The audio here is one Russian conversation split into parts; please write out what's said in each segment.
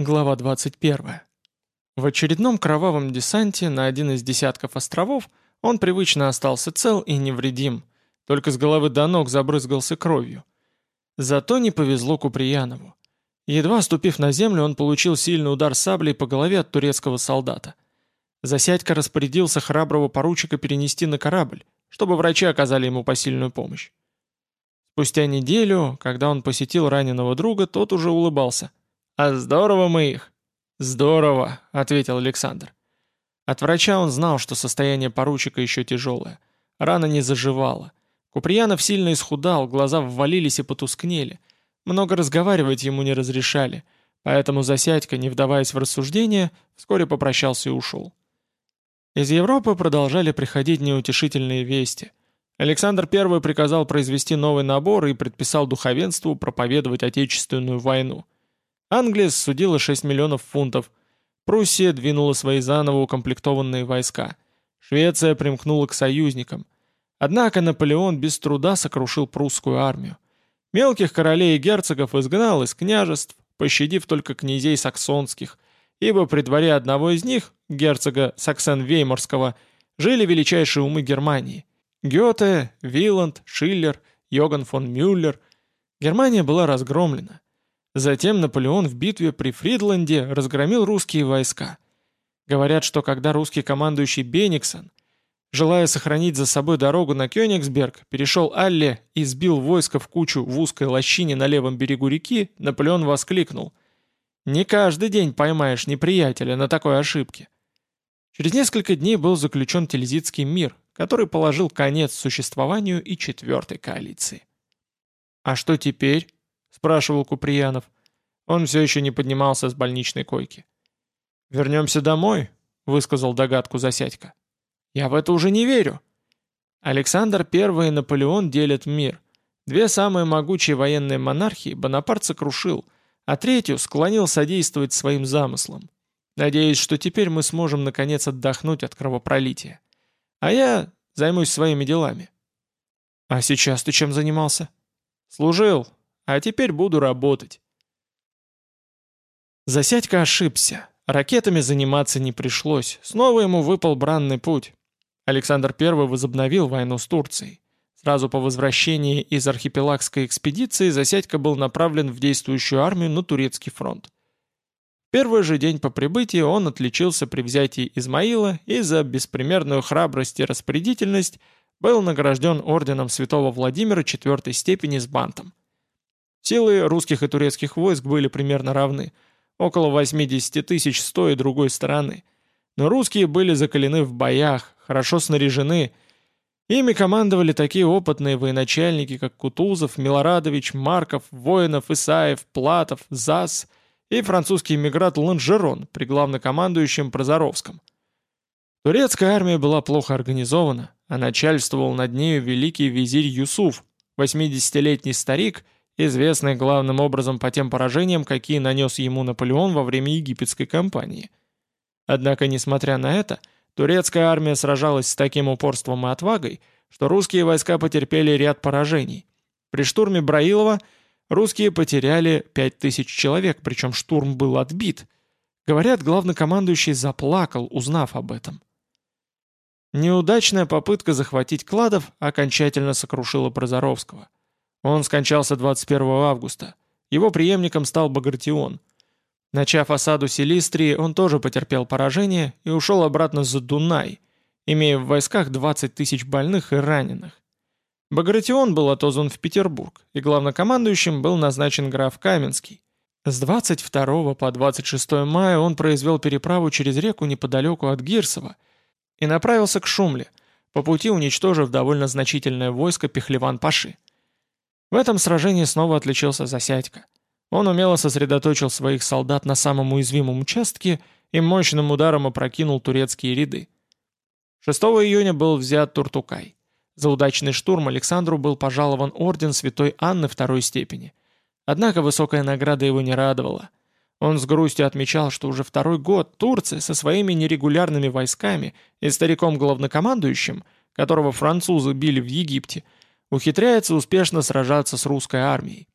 Глава 21. В очередном кровавом десанте на один из десятков островов он привычно остался цел и невредим, только с головы до ног забрызгался кровью. Зато не повезло Куприянову. Едва ступив на землю, он получил сильный удар саблей по голове от турецкого солдата. Засядька распорядился храброго поручика перенести на корабль, чтобы врачи оказали ему посильную помощь. Спустя неделю, когда он посетил раненого друга, тот уже улыбался. «А здорово мы их!» «Здорово», — ответил Александр. От врача он знал, что состояние поручика еще тяжелое. Рана не заживала. Куприянов сильно исхудал, глаза ввалились и потускнели. Много разговаривать ему не разрешали, поэтому Засядько, не вдаваясь в рассуждения, вскоре попрощался и ушел. Из Европы продолжали приходить неутешительные вести. Александр I приказал произвести новый набор и предписал духовенству проповедовать Отечественную войну – Англия судила 6 миллионов фунтов. Пруссия двинула свои заново укомплектованные войска. Швеция примкнула к союзникам. Однако Наполеон без труда сокрушил прусскую армию. Мелких королей и герцогов изгнал из княжеств, пощадив только князей саксонских, ибо при дворе одного из них, герцога Саксен-Веймарского, жили величайшие умы Германии. Гёте, Виланд, Шиллер, Йоган фон Мюллер. Германия была разгромлена. Затем Наполеон в битве при Фридланде разгромил русские войска. Говорят, что когда русский командующий Бениксон, желая сохранить за собой дорогу на Кёнигсберг, перешел Алле и сбил войско в кучу в узкой лощине на левом берегу реки, Наполеон воскликнул «Не каждый день поймаешь неприятеля на такой ошибке». Через несколько дней был заключен Тильзитский мир, который положил конец существованию и четвертой коалиции. А что теперь? Спрашивал Куприянов. Он все еще не поднимался с больничной койки. «Вернемся домой?» — высказал догадку Засядько. «Я в это уже не верю». Александр I и Наполеон делят мир. Две самые могучие военные монархии Бонапарт сокрушил, а третью склонил содействовать своим замыслам. Надеюсь, что теперь мы сможем наконец отдохнуть от кровопролития. А я займусь своими делами. А сейчас ты чем занимался? Служил, а теперь буду работать. Засядька ошибся. Ракетами заниматься не пришлось. Снова ему выпал бранный путь. Александр I возобновил войну с Турцией. Сразу по возвращении из архипелагской экспедиции Засядько был направлен в действующую армию на турецкий фронт. Первый же день по прибытии он отличился при взятии Измаила и за беспримерную храбрость и распорядительность был награжден орденом святого Владимира четвертой степени с бантом. Силы русских и турецких войск были примерно равны, около 80 тысяч с той и другой стороны. Но русские были закалены в боях, хорошо снаряжены. Ими командовали такие опытные военачальники, как Кутузов, Милорадович, Марков, Воинов, Исаев, Платов, Зас и французский эмигрант Ланжерон при главнокомандующем Прозоровском. Турецкая армия была плохо организована, а начальствовал над нею великий визирь Юсуф, 80-летний старик – известный главным образом по тем поражениям, какие нанес ему Наполеон во время египетской кампании. Однако, несмотря на это, турецкая армия сражалась с таким упорством и отвагой, что русские войска потерпели ряд поражений. При штурме Браилова русские потеряли 5000 человек, причем штурм был отбит. Говорят, главнокомандующий заплакал, узнав об этом. Неудачная попытка захватить Кладов окончательно сокрушила Прозоровского – он скончался 21 августа. Его преемником стал Багратион. Начав осаду Силистрии, он тоже потерпел поражение и ушел обратно за Дунай, имея в войсках 20 тысяч больных и раненых. Багратион был отозван в Петербург, и главнокомандующим был назначен граф Каменский. С 22 по 26 мая он произвел переправу через реку неподалеку от Гирсова и направился к Шумле, по пути уничтожив довольно значительное войско Пехлеван-Паши. В этом сражении снова отличился Засядько. Он умело сосредоточил своих солдат на самом уязвимом участке и мощным ударом опрокинул турецкие ряды. 6 июня был взят Туртукай. За удачный штурм Александру был пожалован орден Святой Анны второй степени. Однако высокая награда его не радовала. Он с грустью отмечал, что уже второй год Турция со своими нерегулярными войсками и стариком-главнокомандующим, которого французы били в Египте, ухитряется успешно сражаться с русской армией.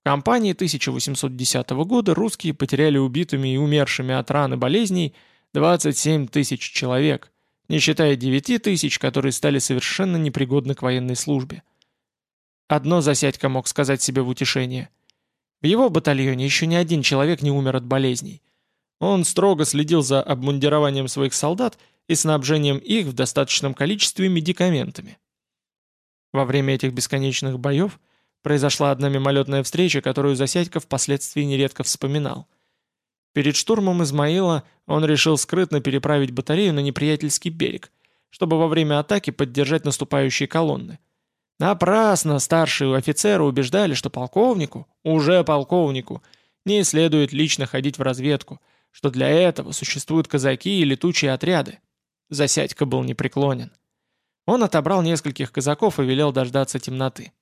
В кампании 1810 года русские потеряли убитыми и умершими от ран и болезней 27 тысяч человек, не считая 9 тысяч, которые стали совершенно непригодны к военной службе. Одно Засядько мог сказать себе в утешение. В его батальоне еще ни один человек не умер от болезней. Он строго следил за обмундированием своих солдат и снабжением их в достаточном количестве медикаментами. Во время этих бесконечных боев произошла одна мимолетная встреча, которую Засядько впоследствии нередко вспоминал. Перед штурмом Измаила он решил скрытно переправить батарею на неприятельский берег, чтобы во время атаки поддержать наступающие колонны. Напрасно старшие офицеры убеждали, что полковнику, уже полковнику, не следует лично ходить в разведку, что для этого существуют казаки и летучие отряды. Засядько был непреклонен. Он отобрал нескольких казаков и велел дождаться темноты.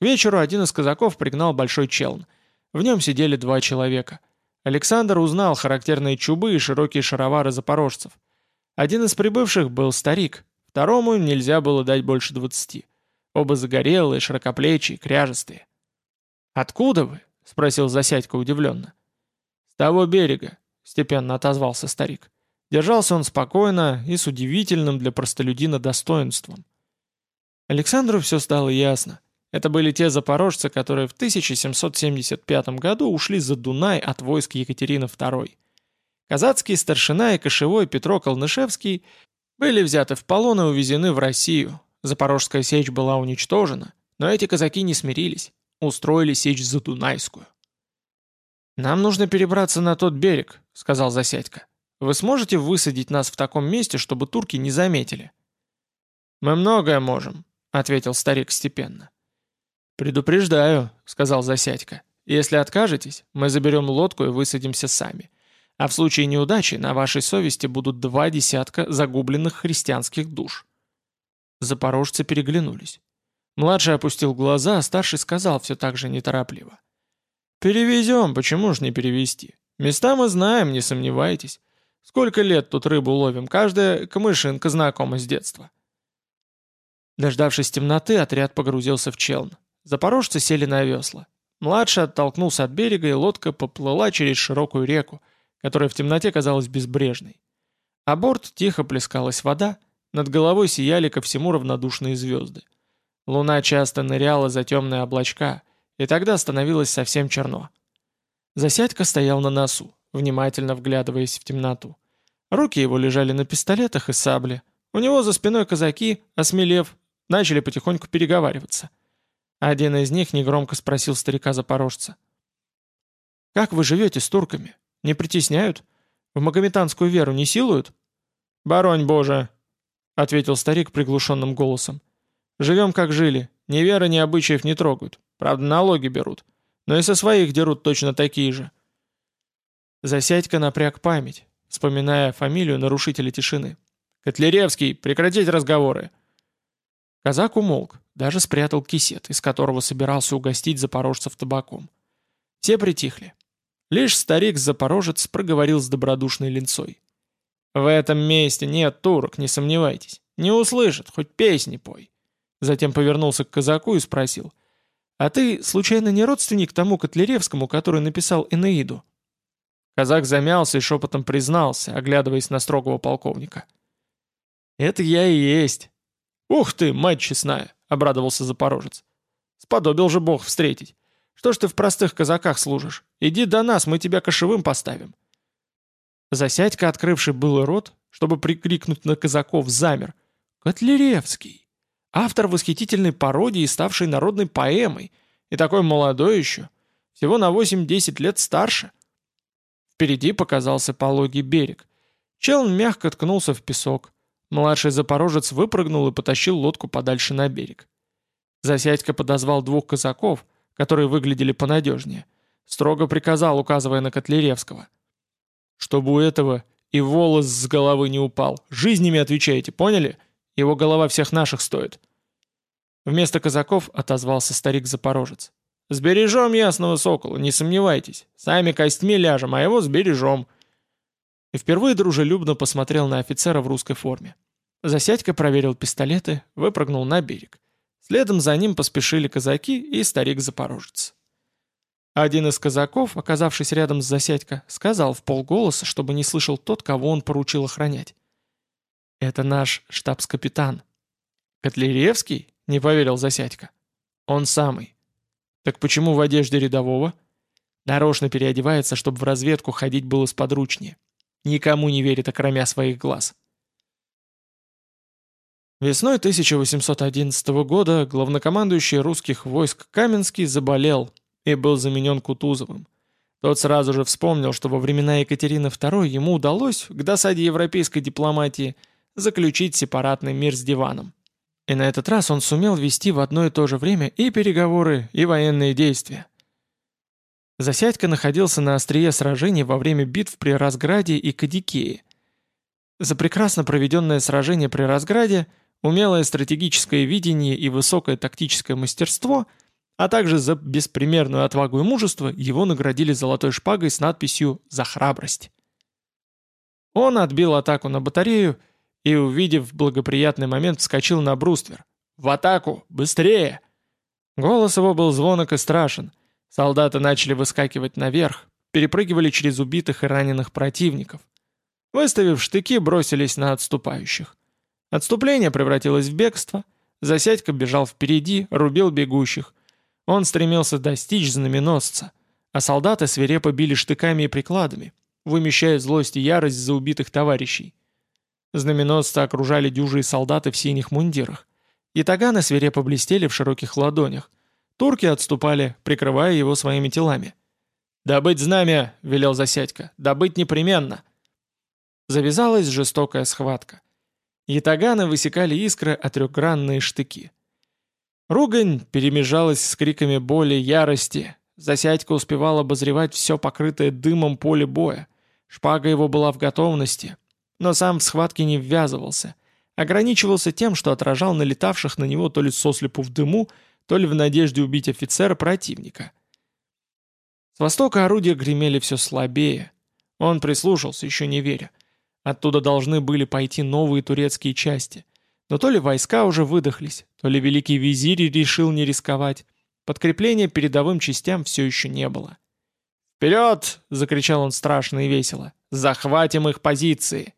К вечеру один из казаков пригнал большой челн. В нем сидели два человека. Александр узнал характерные чубы и широкие шаровары запорожцев. Один из прибывших был старик, второму нельзя было дать больше двадцати. Оба загорелые, широкоплечие, кряжестые. «Откуда вы?» — спросил Засядько удивленно. «С того берега», — степенно отозвался старик. Держался он спокойно и с удивительным для простолюдина достоинством. Александру все стало ясно. Это были те запорожцы, которые в 1775 году ушли за Дунай от войск Екатерины II. Казацкий старшина и кошевой Петро Колнышевский были взяты в полон и увезены в Россию. Запорожская сечь была уничтожена, но эти казаки не смирились, устроили сечь за Дунайскую. «Нам нужно перебраться на тот берег», — сказал Засядько. «Вы сможете высадить нас в таком месте, чтобы турки не заметили?» «Мы многое можем», — ответил старик степенно. «Предупреждаю», — сказал Засядько. «Если откажетесь, мы заберем лодку и высадимся сами. А в случае неудачи на вашей совести будут два десятка загубленных христианских душ». Запорожцы переглянулись. Младший опустил глаза, а старший сказал все так же неторопливо. «Перевезем, почему ж не перевезти? Места мы знаем, не сомневайтесь. Сколько лет тут рыбу ловим, каждая камышинка знакома с детства». Дождавшись темноты, отряд погрузился в челн. Запорожцы сели на весла. Младший оттолкнулся от берега, и лодка поплыла через широкую реку, которая в темноте казалась безбрежной. А борт тихо плескалась вода, над головой сияли ко всему равнодушные звезды. Луна часто ныряла за темные облачка, и тогда становилось совсем черно. Засядька стоял на носу, внимательно вглядываясь в темноту. Руки его лежали на пистолетах и сабле. У него за спиной казаки, осмелев, начали потихоньку переговариваться. Один из них негромко спросил старика-запорожца. «Как вы живете с турками? Не притесняют? В магометанскую веру не силуют?» «Боронь Боже!» — ответил старик приглушенным голосом. «Живем как жили. Ни веры, ни обычаев не трогают. Правда, налоги берут. Но и со своих дерут точно такие же». Засядька напряг память, вспоминая фамилию нарушителя тишины. «Котляревский, прекратить разговоры!» Казак умолк, даже спрятал кисет, из которого собирался угостить запорожцев табаком. Все притихли. Лишь старик-запорожец проговорил с добродушной линцой. «В этом месте нет турок, не сомневайтесь. Не услышат, хоть песни пой». Затем повернулся к казаку и спросил. «А ты, случайно, не родственник тому Котляревскому, который написал Энеиду?» Казак замялся и шепотом признался, оглядываясь на строгого полковника. «Это я и есть. «Ух ты, мать честная!» — обрадовался запорожец. «Сподобил же бог встретить. Что ж ты в простых казаках служишь? Иди до нас, мы тебя кошевым поставим». Засядька, открывший был рот, чтобы прикрикнуть на казаков, замер. «Котляревский! Автор восхитительной пародии, ставшей народной поэмой, и такой молодой еще, всего на 8-10 лет старше». Впереди показался пологий берег. Челн мягко ткнулся в песок. Младший запорожец выпрыгнул и потащил лодку подальше на берег. Засядько подозвал двух казаков, которые выглядели понадежнее. Строго приказал, указывая на Котляревского. «Чтобы у этого и волос с головы не упал. Жизнями отвечаете, поняли? Его голова всех наших стоит». Вместо казаков отозвался старик-запорожец. «Сбережем ясного сокола, не сомневайтесь. Сами костьми ляжем, а его сбережем» и впервые дружелюбно посмотрел на офицера в русской форме. Засядька проверил пистолеты, выпрыгнул на берег. Следом за ним поспешили казаки и старик-запорожец. Один из казаков, оказавшись рядом с Засядько, сказал в полголоса, чтобы не слышал тот, кого он поручил охранять. «Это наш штабс-капитан». «Котляревский?» — не поверил Засядько. «Он самый». «Так почему в одежде рядового?» «Нарочно переодевается, чтобы в разведку ходить было сподручнее. Никому не верит, окромя своих глаз». Весной 1811 года главнокомандующий русских войск Каменский заболел и был заменен Кутузовым. Тот сразу же вспомнил, что во времена Екатерины II ему удалось, к досаде европейской дипломатии, заключить сепаратный мир с диваном. И на этот раз он сумел вести в одно и то же время и переговоры, и военные действия. Засядько находился на острие сражений во время битв при Разграде и Кадикее. За прекрасно проведенное сражение при Разграде – умелое стратегическое видение и высокое тактическое мастерство, а также за беспримерную отвагу и мужество его наградили золотой шпагой с надписью «За храбрость». Он отбил атаку на батарею и, увидев благоприятный момент, вскочил на бруствер. «В атаку! Быстрее!» Голос его был звонок и страшен. Солдаты начали выскакивать наверх, перепрыгивали через убитых и раненых противников. Выставив штыки, бросились на отступающих. Отступление превратилось в бегство. Засядька бежал впереди, рубил бегущих. Он стремился достичь знаменосца, а солдаты свирепо били штыками и прикладами, вымещая злость и ярость за убитых товарищей. Знаменосца окружали дюжие солдаты в синих мундирах. Ятаганы свирепо блестели в широких ладонях. Турки отступали, прикрывая его своими телами. «Добыть знамя!» — велел Засядько. «Добыть непременно!» Завязалась жестокая схватка. Ятаганы высекали искры от трехгранные штыки. Ругань перемежалась с криками боли, ярости. Засядька успевал обозревать все покрытое дымом поле боя. Шпага его была в готовности, но сам в схватке не ввязывался. Ограничивался тем, что отражал налетавших на него то ли сослепу в дыму, то ли в надежде убить офицера противника. С востока орудия гремели все слабее. Он прислушался, еще не веря. Оттуда должны были пойти новые турецкие части. Но то ли войска уже выдохлись, то ли великий визирь решил не рисковать. Подкрепления передовым частям все еще не было. «Вперед!» — закричал он страшно и весело. «Захватим их позиции!»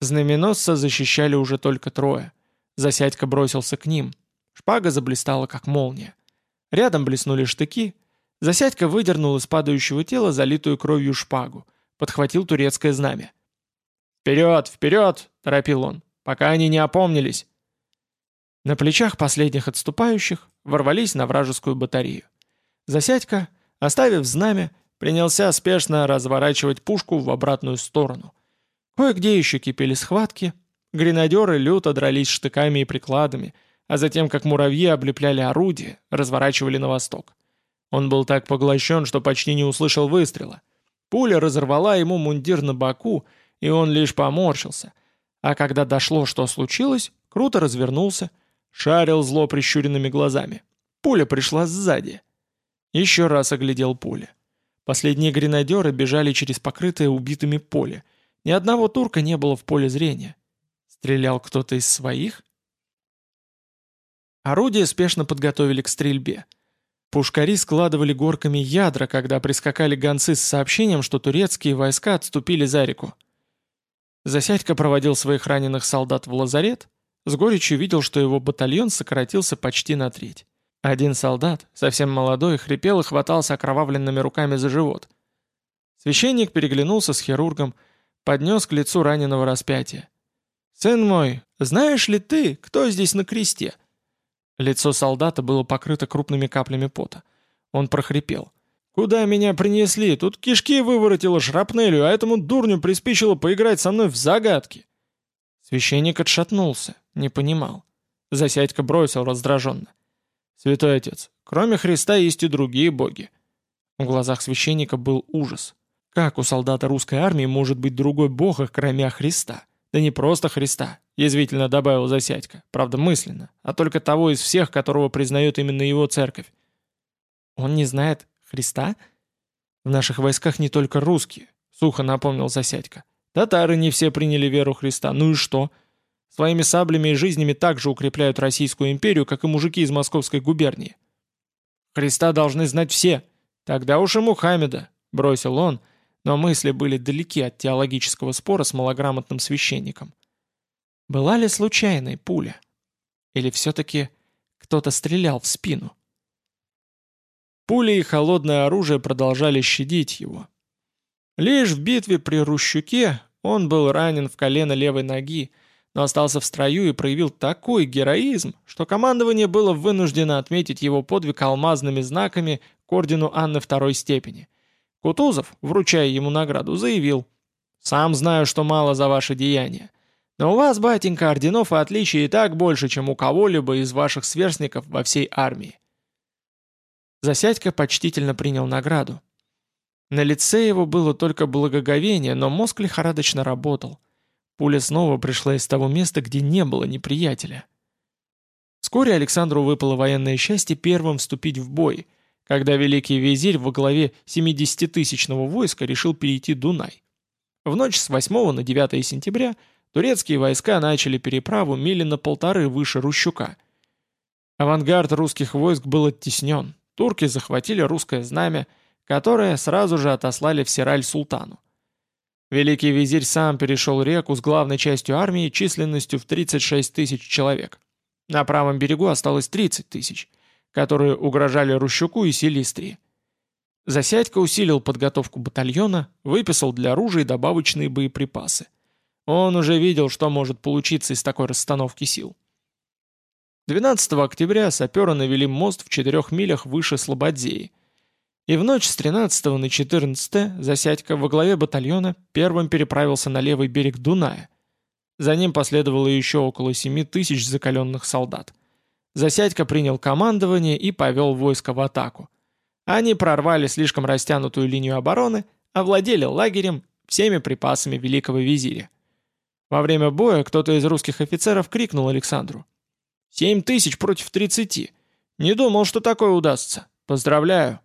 Знаменосца защищали уже только трое. Засядька бросился к ним. Шпага заблистала, как молния. Рядом блеснули штыки. Засядька выдернул из падающего тела залитую кровью шпагу. Подхватил турецкое знамя. «Вперед, вперед!» — торопил он, пока они не опомнились. На плечах последних отступающих ворвались на вражескую батарею. Засядька, оставив знамя, принялся спешно разворачивать пушку в обратную сторону. Кое-где еще кипели схватки, гренадеры люто дрались штыками и прикладами, а затем, как муравьи облепляли орудие, разворачивали на восток. Он был так поглощен, что почти не услышал выстрела. Пуля разорвала ему мундир на боку, и он лишь поморщился. А когда дошло, что случилось, круто развернулся, шарил зло прищуренными глазами. Пуля пришла сзади. Еще раз оглядел пуля. Последние гренадеры бежали через покрытое убитыми поле. Ни одного турка не было в поле зрения. Стрелял кто-то из своих? Орудия спешно подготовили к стрельбе. Пушкари складывали горками ядра, когда прискакали гонцы с сообщением, что турецкие войска отступили за реку. Засядько проводил своих раненых солдат в лазарет, с горечью видел, что его батальон сократился почти на треть. Один солдат, совсем молодой, хрипел и хватался окровавленными руками за живот. Священник переглянулся с хирургом, поднес к лицу раненого распятия. «Сын мой, знаешь ли ты, кто здесь на кресте?» Лицо солдата было покрыто крупными каплями пота. Он прохрипел. «Куда меня принесли? Тут кишки выворотило шрапнелью, а этому дурню приспичило поиграть со мной в загадки». Священник отшатнулся, не понимал. Засядька бросил раздраженно. «Святой отец, кроме Христа есть и другие боги». В глазах священника был ужас. Как у солдата русской армии может быть другой бог, кроме Христа? Да не просто Христа, язвительно добавил Засядько, правда мысленно, а только того из всех, которого признает именно его церковь. Он не знает Христа? В наших войсках не только русские, сухо напомнил Засядько. Татары не все приняли веру Христа, ну и что? Своими саблями и жизнями также укрепляют Российскую империю, как и мужики из Московской губернии. Христа должны знать все, «Тогда уж и Мухаммеда», — бросил он, но мысли были далеки от теологического спора с малограмотным священником. Была ли случайной пуля? Или все-таки кто-то стрелял в спину? Пули и холодное оружие продолжали щадить его. Лишь в битве при Рущуке он был ранен в колено левой ноги, но остался в строю и проявил такой героизм, что командование было вынуждено отметить его подвиг алмазными знаками к ордену Анны второй степени – Кутузов, вручая ему награду, заявил, «Сам знаю, что мало за ваши деяния. Но у вас, батенька, орденов и отличий и так больше, чем у кого-либо из ваших сверстников во всей армии». Засядько почтительно принял награду. На лице его было только благоговение, но мозг лихорадочно работал. Пуля снова пришла из того места, где не было неприятеля. Вскоре Александру выпало военное счастье первым вступить в бой — когда великий визирь во главе 70-тысячного войска решил перейти Дунай. В ночь с 8 на 9 сентября турецкие войска начали переправу мили на полторы выше Рущука. Авангард русских войск был оттеснен, турки захватили русское знамя, которое сразу же отослали в Сираль султану. Великий визирь сам перешел реку с главной частью армии численностью в 36 тысяч человек. На правом берегу осталось 30 тысяч – которые угрожали Рущуку и Селистрии. Засядько усилил подготовку батальона, выписал для оружия добавочные боеприпасы. Он уже видел, что может получиться из такой расстановки сил. 12 октября саперы навели мост в четырех милях выше Слободзеи. И в ночь с 13 на 14 Засядько во главе батальона первым переправился на левый берег Дуная. За ним последовало еще около 7 тысяч закаленных солдат. Засядько принял командование и повел войско в атаку. Они прорвали слишком растянутую линию обороны, овладели лагерем, всеми припасами великого визиря. Во время боя кто-то из русских офицеров крикнул Александру. «Семь тысяч против тридцати! Не думал, что такое удастся! Поздравляю!»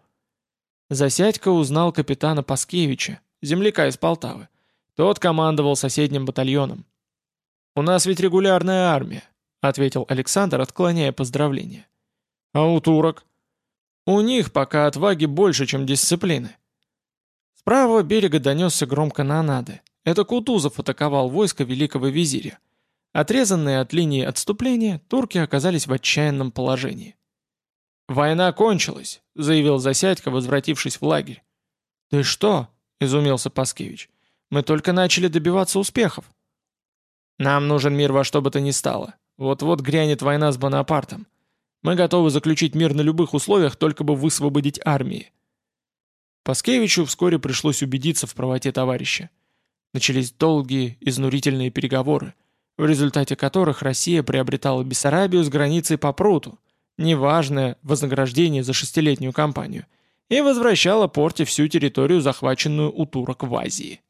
Засядько узнал капитана Паскевича, земляка из Полтавы. Тот командовал соседним батальоном. «У нас ведь регулярная армия ответил Александр, отклоняя поздравления. А у турок? У них пока отваги больше, чем дисциплины. С правого берега донесся громко нанады. Это Кутузов атаковал войско великого визиря. Отрезанные от линии отступления, турки оказались в отчаянном положении. «Война кончилась», — заявил Засядько, возвратившись в лагерь. «Ты что?» — изумился Паскевич. «Мы только начали добиваться успехов». «Нам нужен мир во что бы то ни стало. Вот-вот грянет война с Бонапартом. Мы готовы заключить мир на любых условиях, только бы высвободить армии. Паскевичу вскоре пришлось убедиться в правоте товарища. Начались долгие, изнурительные переговоры, в результате которых Россия приобретала Бессарабию с границей по пруту, неважное вознаграждение за шестилетнюю кампанию, и возвращала порте всю территорию, захваченную у турок в Азии.